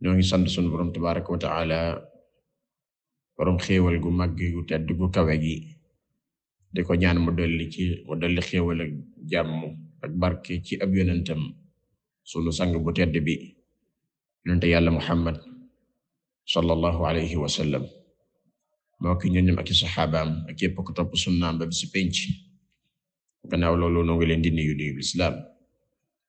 ñoo ngi sant sunu borom tabaraka wa taala borom xéewal gu mag gu tedd gu kawe gi di ko ñaan mu dolli ci mu dolli xéewal ak jàmm ak barke ci ab yonentam sunu sang bu tedd bi yonente yàlla Muhammad sallallahu alayhi wa sallam moo ki ñoñam ak i saxaabaam ak yépp ko topp sunnaam ba bi si penc gannaaw loolu noo ngi leen di nuyu nuyu lislaam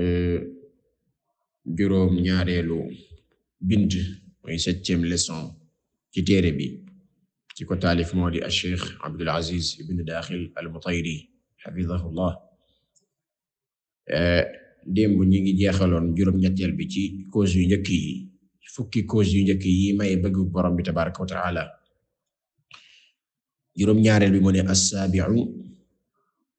euh, juróom ñaareelu bind mooy septième leçon ci téere bi ci ko taalif moo di Cheikh Abdul Aziz ibn Daaxil al-Mutayri xafidahullah euh, démb ñi ngi jeexaloon juróom ñetteel bi ci cause yu njëkk yi fukki cause yu njëkk yi may bëgg borom bi tabaraka wa taala juróom ñaareel bi mu ne assaabiu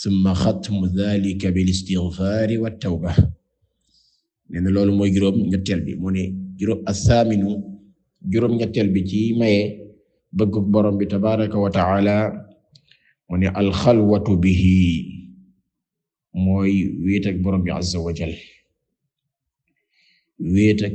summa xatmu dhalika bil istighfaari wat tawba nee na loolu mooy juróom ñetteel bi mu ne juróom asaaminu juróom ñetteel bi ci maye bëgg borom bi tabaraka wa taala mu ne alxalwatu bihi mooy wéet ak borom bi azza wa jal wéet ak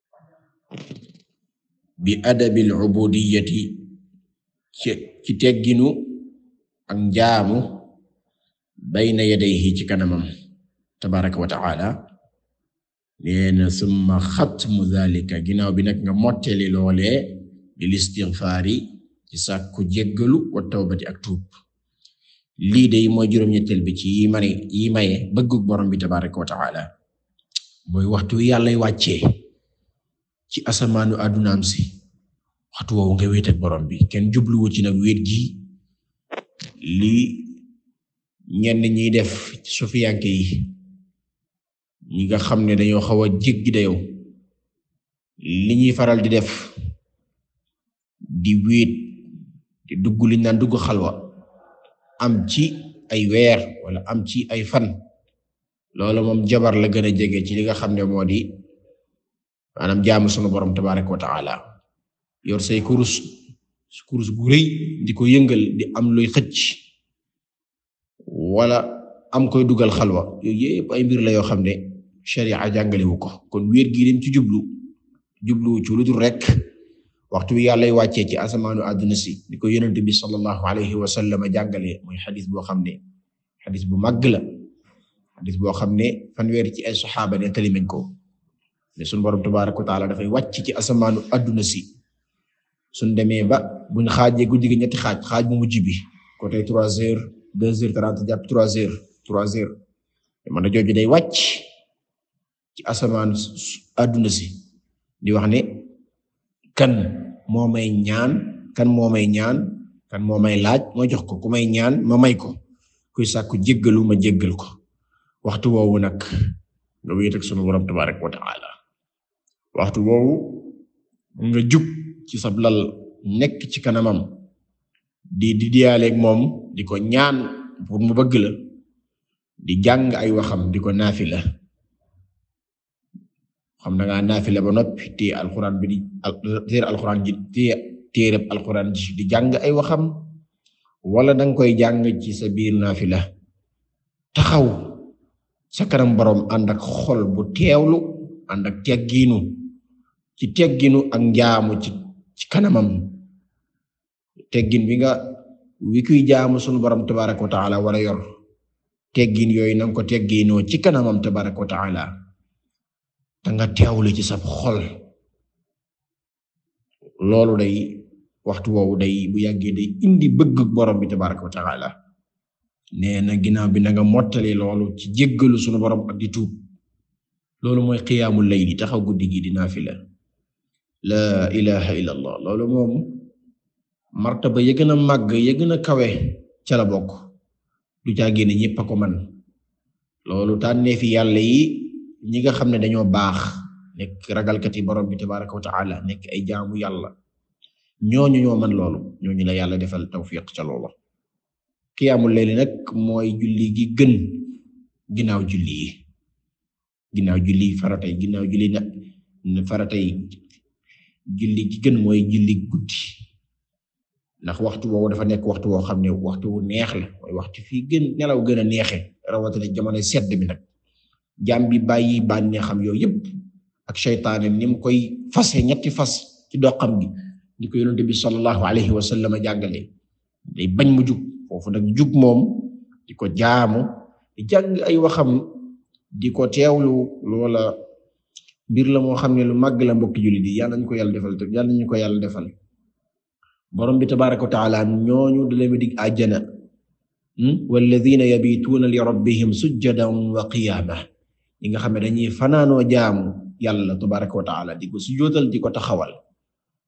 bi adabil ubudiyati ci tegginu ak njaamu bayna yadayhi ci kanamam tabaraka wa taala nee na summa xatmu zalika ginnaaw bi nag nga mottali loolee lil istighfaari ci sàkku jéggalu wa tawbati ak tuub lii de mooy juróom-ñetteel bi ci yi mane yi maye bëggug borom bi tabaraka wa taala mooy waxtu wi yàllay wàccee ci asamaanu àddunaam si waxtu woowu nga wéet ak borom bi kenn jubluwu ci nag wéet gi li ñenn ñiy def ci sufiyanke yi ñi nga xam ne dañoo xaw a jéggi dayoo li ñuy faral di def di wéet di dugg li naan dugg xalwa am ci ay weer wala am ci ay fan loolu moom jabar la gën a jege ci li nga xam ne moo di maanaam jaamu sunu borom tabaraka wa taala yor say kurus kurus gu rëy di ko yëngal di am luy xëcc wala am koy dugal xalwa yooyu yëpp ay mbir la yoo xam ne sharia jàngalewu ko kon wéet gi lim ci jublu jublu ci lu dul rek waxtu wi yàllay wàccee ci asamaanu àdduna si ni ko yonent bi sallallahu alayhi wa sallam jàngalee mooy xadis boo xam ne xadis bu màgg la xadis boo xam ne fanweer ci ay saxaaba ne tali nañ ko ne sunu borom tabaaraka wa taala dafay wàcc ci asamaanu àdduna si suñ demee ba buñ xaajee guddi gi ñetti xaaj xaaj bu mujj bi côté trois heures deux heures trente jàpp trois heures trois heures jamono jooju day wàcc ci asamaan àdduna si di wax ne kan moo may ñaan kan moo may ñaan kan moo may laaj ma jox ko ku may ñaan ma may ko kuy sàkku jéggalu ma jéggal ko waxtu woowu nag nga wéet ak sunu borom tabaaraka wa taala waxtu woowu nga jug ci sab lal nekk ci kanamam di di diyaaleeg moom di ko ñaan pour mu bëgg la di jàng ay waxam di ko naafila xam na ngaa naafila ba noppi téye alxuraan bi di téere alxuraan ji téye téereb alxuraan ji di jàng ay waxam wala danga koy jàng ci sa biir naafila taxaw sa kanam boroom ànd ak xol bu teewlu ànd ak teggiinu ci tegginu ak njaamu ci ci kanamam teggin bi nga wi kuy jaamu sunu borom tabaraka wa taala wala yor teggin yooyu nanga ko tegginoo ci kanamam tabaraka wa taala te nga teewlu ci sab xol loolu day waxtu woowu day bu yàggee day indi bëgg borom bi tabaraka wa taala nee na ginnaaw bi na nga mottali loolu ci jéggalu sunu borom ak di tuub loolu mooy qiyaamul layli taxaw guddi gi di naafila la ilaha illa allah loolu moom martaba ya gën a màgg ya gën a kawe ca la bokk du caagee ne ñëpp a ko man loolu tànneefi yàlla yi ñi nga xam ne dañoo baax nekk ragalkati borom bi tabaraka wa taala nekk ay jaamu yàlla ñooñu ñoo man loolu ñooñu la yàlla defal tawfiq ca loola qiyaamul layli nag mooy julli gi gën ginnaaw julli yi ginnaaw julli farata yi ginnaaw julli na farata yi julli gi gën mooy julli guddi ndax waxtu woowu dafa nekk waxtu woo xam ne waxtu wu neex la mooy waxtu fii gën nelaw gën a neexe rawatina jamono sedd bi nag jaam bi bàyyi bànneexam yooyu yëpp ak seytaane ni mu koy fase ñetti fas ci doxam gi ni ko yonent bi sallallahu alayhi wa sallam jàngale day bañ mu jug foofu nag jug moom di ko jaamu di jàng ay waxam di ko teewlu loola mbir la moo xam ne lu màgg la mbokki jullit yi yàlla nañu ko yàlla defal te yàlla nañu ko yàlla defal borom bi tabaaraka wa taala ñooñu da leen dig àjjana hmm? walladina yabituuna li rabbihim sujjadan wa qiyaama ñi nga xam ne dañuy fanaanoo jaamu yàlla tabaaraka wa taala di ko sujjóotal di ko taxawal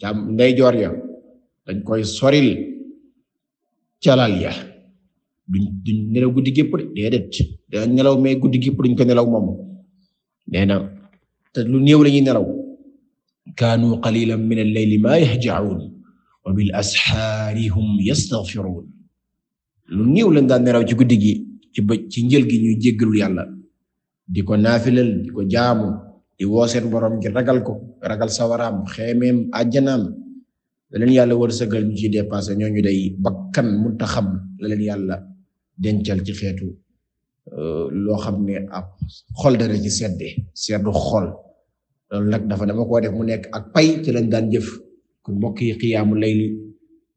cam ndeyjoor ya dañ koy soril calal ya duñ duñ nelaw guddi gépp de déedéet dañ nelaw mais guddi gépp duñ ko nelaw moom nee na te lu néew lañuy nelaw kaanu qalilan min al-layli ma yahja'un wa bil ashaari hum yastaghfirun lu néew lañ daan nelaw ci guddi gi ci bëj ci njël gi ñuy jéggalul yàlla di ko naafilal di ko jaamu di woo seen borom gi ragal ko ragal sawaraam xeemeem àjjanaam la leen yàlla war sëgal ñu ciy dépassé ñooñu day bakkan muntaxab la leen yàlla dencal ci xeetu euh, loo xam ne ab xol dara ci sedde seddu xol loolu nag dafa dama koo def mu nekk ak pay ci lañ daan jëf kon mbokk yi xiyaamu layli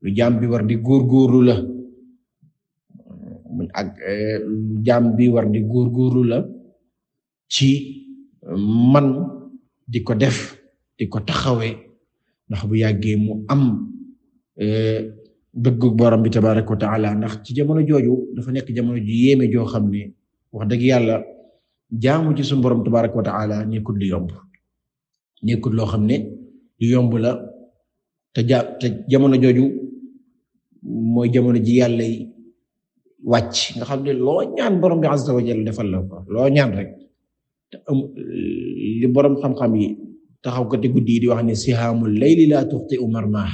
lu jaam bi war di góorgóorlu la ak eh, jaam bi war di góorgóorlu la ci man di ko def di ko taxawee ndax bu yàggee mu am eh, bëggu borom bi tabaaraka wa taala ndax ci jamono jooju dafa nekk jamono ju yéeme joo xam ne wax dëgg yàlla jaamu ci suñu borom tabaaraka wa taala nekkul lu yomb nekkul loo xam ne lu yomb la te ja te jamono jooju mooy jamono ji yàlla wàcc nga xam ne loo ñaan borom bi azza wa jalla defal la ko loo ñaan rek te am li borom xam-xam yi taxaw ko te guddi yi di wax ne sihaamul layli laa tuxti umar maax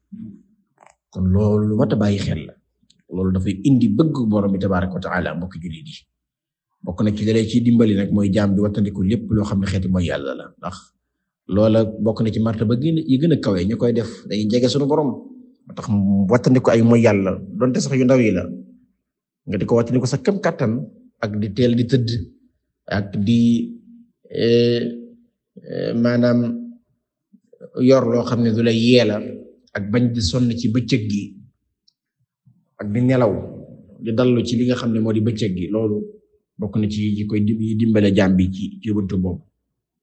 kon loolu lu mat a bàyyi xel la loolu dafay indi bëgg borom bi tabaaraka wa taala mbokk jullit yi bokk na ci dalee ci dimbali nag mooy jaam bi wattandiku lépp loo xam ne xeeti mooy yàlla la ndax loola bokk na ci martaba gën yi gën a kawe ñu koy def dañuy jege sunu borom moo tax wattandiku ay mooy yàlla donte sax yu ndaw yi la nga di ko wàttali ko sa kem kàttan ak di teel di tëdd ak di e, e, maanaam yor loo xam ne du la yeela ak bañ di sonn ci bëccëg gi ak di nelaw di dallu ci li nga xam ne moo di bëccëg gi loolu bokk na ci yi koy yi dimbale jaam bi ci ci buntu boobu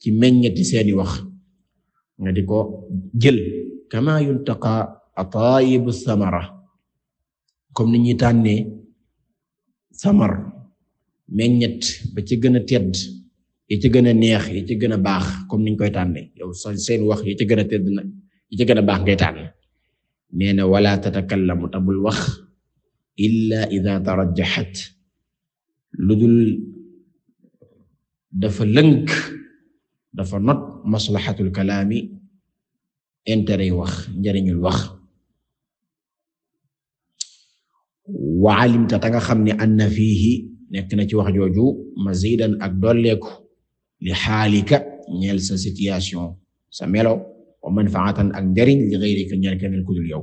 ci meññeti seeni wax nga di ko jël kama yuntaqa ataayibu samara comme ni ñuy tànnee samar meññet ba ci gën a tedd yi ci gën a neex yi ci gën a baax comme niñ koy tànnee yow sa seen wax yi ci gën a tedd nag yi ci gën a baax ngay tànn nee na wala tatakallamu tabul wax illa ida tarajjaxat lu dul dafa lënk dafa not maslahatul kalaami intérêt wax njariñul wax wa alimta ta nga xam ne anna fiihi nekk na ci wax jooju mazidan ak dolleeku li xaalika ñeel sa situation sa melo wa manfaatan ak njariñ li gayrika ñeel keneen ku dul yow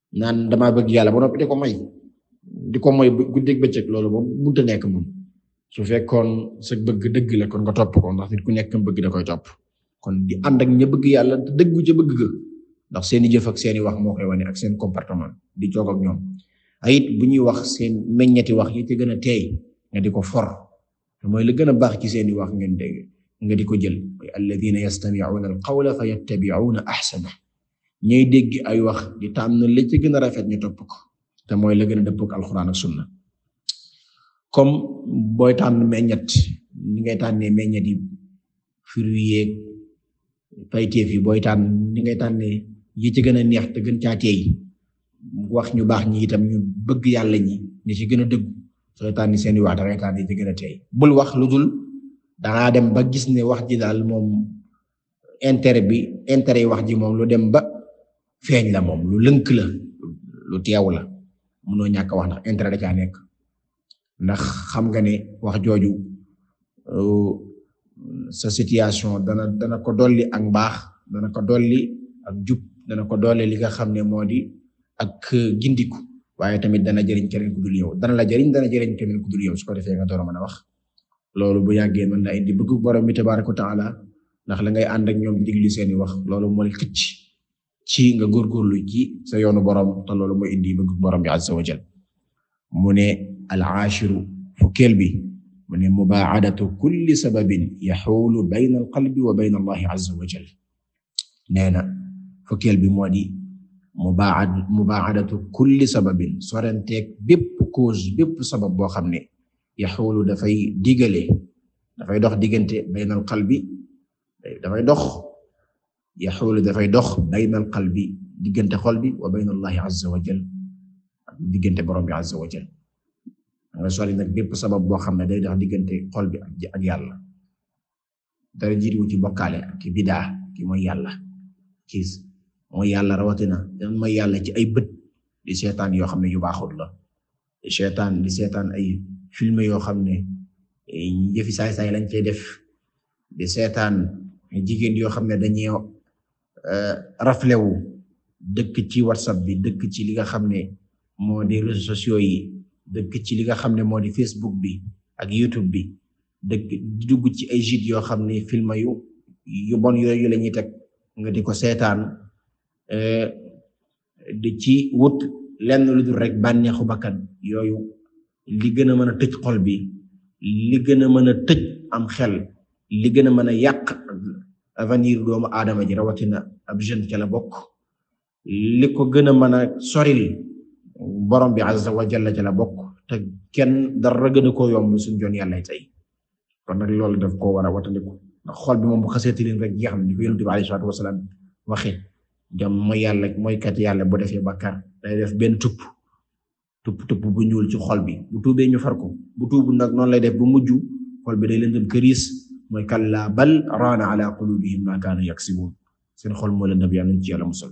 naan damaa bëgg yàlla ba noppi di ko may di ko moy guddeeg bëccëg loolu moom mënut a nekk moom su fekkoon sa bëgg dëgg la kon nga topp ko ndax nit ku nekk bëgg da koy topp kon di ànd ak ña bëgg yàlla te dëggu ca bëgg ga ndax seeni jëf ak seeni wax moo koy wane ak seen comportement di joog ak ñoom ayit bu ñuy wax seen meññeti wax yi te gën a teey nga di ko for te mooy la gën a baax ci seeni wax ngeen dégg nga di ko jël mooy alladina yastami'una alqawla fa yattabi'una ahsana ñuy dégg ay wax di tànn li ci gën a rafet ñu topp ko te mooy la gën a dëppoo ak alxuraan ak sunna comme booy tànn meññet ni ngay tànnee meññet yi fruits yeeg payteef yi booy tànn ni ngay tànnee yi ci gën a neex te gën caa teey wax ñu baax ñi itam ñu bëgg yàlla ñi ni ci gën a dëgg sooy tànn seeni wax dangay tànn yi ci gën a teey bul wax lu dul dangaa dem ba gis ne wax ji daal moom intérêt bi intérêt yi wax ji moom lu dem ba feeñ la moom lu lënk la lu teew la mënoo ñàkk wax ndax intérêt da caa nekk ndax xam nga ne wax jooju euh, sa situation dana dana ko dolli ak mbaax dana ko dolli ak jub dana ko dolli li nga xam ne moo di ak gindiku waaye tamit dana jëriñ keneen ku dul yow dana la jëriñ dana jëriñ keneen ku dul yow su ko defee nga door a mën a wax loolu bu yàggee mën na indi bëgg borom bi tabaaraka wa taala ndax la ngay ànd ak ñoom diglu seeni wax loolu mooy xëcc ci nga góorgóorlu ci sa yoonu borom te loolu mooy indi bëgg borom bi azza wa jal mu ne al aashiru fukkeel bi mu ne mubaadatu kulli sababin yaxuulu bayna al qalbi wa bayna allahi azza wa jal nee na fukkeel bi moo di mubaad mubaadatu kulli sababin sorenteeg bépp cause bépp sabab boo xam ne yaxuulu dafay digale dafay dox diggante baynal qalbi dafay dox yaxuulu dafay dox baynal qalbi diggante xol bi wa bayna allahi azza wa jal ak diggante borom bi azza wa jal nga sori nag bépp sabab boo xam ne day dox diggante xol bi ak yàlla dara jiituwu ci bokkaale ak ci bidaa ci mooy yàlla ci mooy yàlla rawatina dan mooy yàlla ci ay bët di seetaan yoo xam ne yu baaxul la di seetaan di seetaan ay film yoo xam ne jëfi saay-saay lañ cey def di seetaan jigéen yoo xam ne dañuy euh, raflé wu dëkk ci whatsapp bi dëkk ci li nga xam ne moo di réseaux sociaux yi dëkk ci li nga xam ne moo di Facebook bi ak YouTube bi dëkk dugg ci ay gîtes yoo xam ne film yu yu bon yooyu la ñuy teg nga di ko seetaan euh, di ci wut lenn lu dul rek bànneexu bakkan yooyu li gën a mën a tëj xol bi li gën a mën a tëj am xel li gën a mën a yàq avenir doomu aadama ji rawatina ab jeune ca la bokk li ko gën a mën a soril borom bi azza wa jalla ca la bokk te kenn dara gën a koo yomb suñ joon yàlla tey kon nag loolu daf koo war a watandiku ndax xol bi moom bu xasee tilim rek jeex na ni ko yonent bi alayhi salaatu wasalaam waxee jam mooy yàlla mooy kat yàlla bu defee bàkkaar day def benn tupp tupp tupp bu ñuul ci xol bi bu tuubee ñu far ko bu tuubu nag noonu lay def bu mujj xol bi day leen dem këriis mooy kallaa bal raana ala qulubihim ma kaanu yaksibun seen xol moo leen dab yàlla ci yàlla musal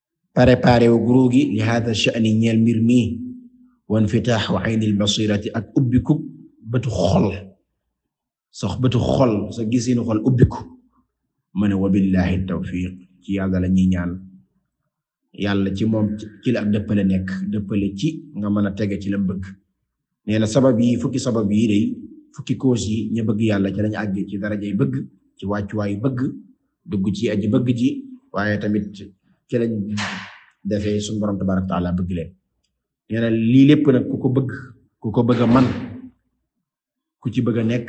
préparé wu guru gi li hada sha'ni ñeel mbir mi wan fitaaxu aynil basirati ak ubbiku bëtu xol sax bëtu xol sa gisinu xol ubbiku mu ne wa billahi tawfiq ci yàlla la ñuy ñaan yàlla ci moom ci la ak dëppale nekk dëppale ci nga mën a tege ci la bëgg nee na sabab yi fukki sabab yi day fukki cause yi ña bëgg yàlla ci lañu àgg ci darajay bëgg ci wàccuwaayu bëgg dugg ci aji bëgg ji waaye tamit ci lañ defee suñu borom tabaaraka taala bëgg leen nee na lii lépp nag ku ko bëgg ku ko bëgg a man ku ci bëgg a nekk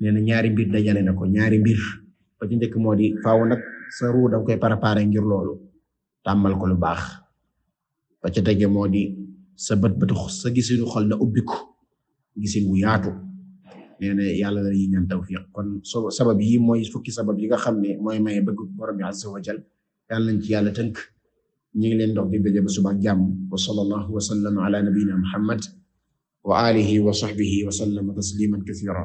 nee na ñaari mbir dajale na ko ñaari mbir ba ci njëkk moo di faaw nag sa ruu danga koy préparer ngir loolu tàmmal ko lu baax ba ca tege moo di sa bët bët sa gisinu xol na ubbiku gisin wu yaatu nee na yàlla la yi ñaan tawfiq kon so sabab yi mooy fukki sabab yi nga xam ne mooy maye bëgg borom bi azza wa jal yàlla nañ ci yàlla tënk ñu ngi leen dox di daje ba suba ak jàmm wa sallallahu wa sallam ala nabiyyina muhammad wa alihi wa sahbihi wa sallama tasliman kathira